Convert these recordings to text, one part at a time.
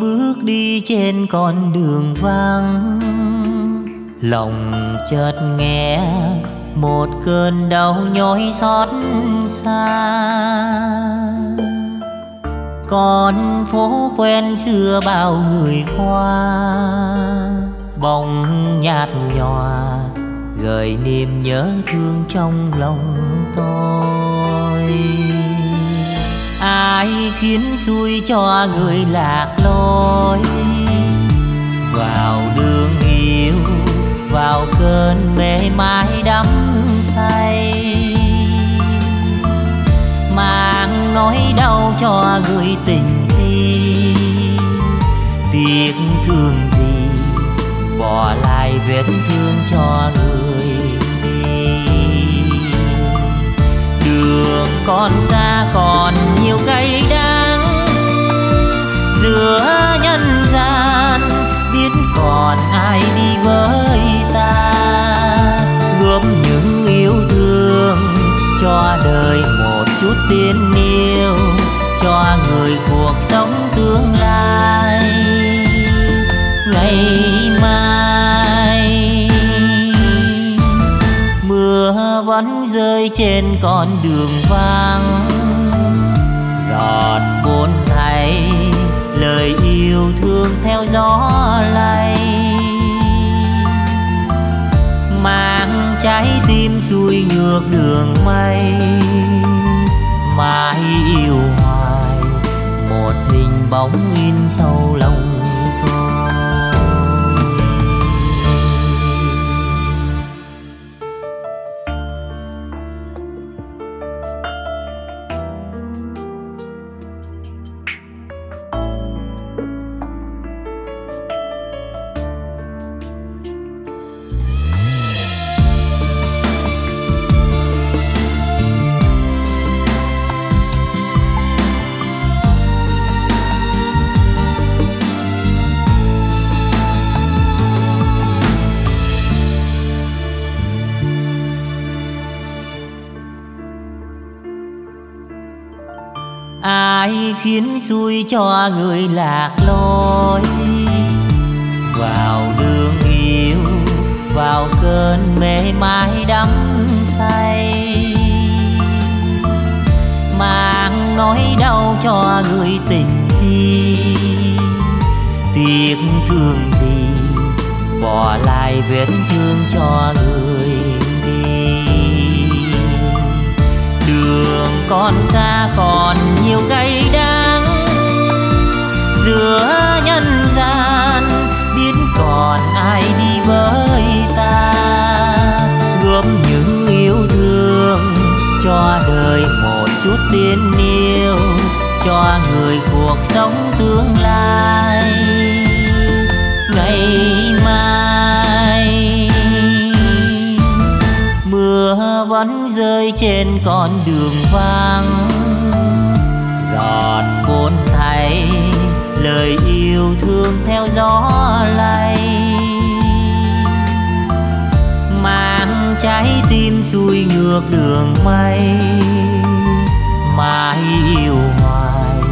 bước đi trên con đường vắng. Lòng chợt nghe một cơn đau nhói xót xa. Con phố quen xưa bao người qua, bóng nhạt nhòa gợi niềm nhớ thương trong lòng tôi ai khiến xui cho người lạc lối? Vào đường yêu, vào cơn mê mãi đắm say. Mang nỗi đau cho người tình si tiếc thương gì, bỏ lại vết thương cho người đi. Đường con xa còn cho đời một chút tiên yêu, cho người cuộc sống tương lai. Ngày mai, mưa vẫn rơi trên con đường vắng. Giọt buồn thay lời yêu thương theo gió lay xuôi ngược đường mây mãi yêu hoài. Một hình bóng in sâu lòng ai khiến xui cho người lạc lối vào đường yêu, vào cơn mê mái đắm say mang nỗi đau cho người tình gì? tiếc thương gì, bỏ lại vết thương cho người còn xa còn nhiều cay đắng. Giữa nhân gian, biết còn ai đi với ta. Góp những yêu thương cho đời một chút tiên yêu, cho người cuộc sống tương lai. Rơi trên con đường vắng. Giọt buồn thay, lời yêu thương theo gió lay. Mang trái tim xuôi ngược đường mây. Mãi yêu hoài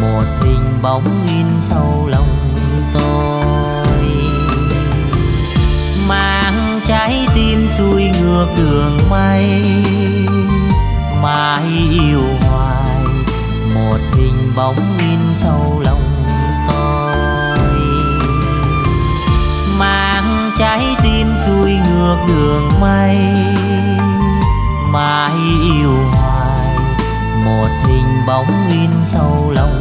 một hình bóng in sâu lòng đường mây mãi yêu hoài. Một hình bóng in sâu lòng tôi. Mang trái tim xuôi ngược đường mây mãi yêu hoài. Một hình bóng in sâu lòng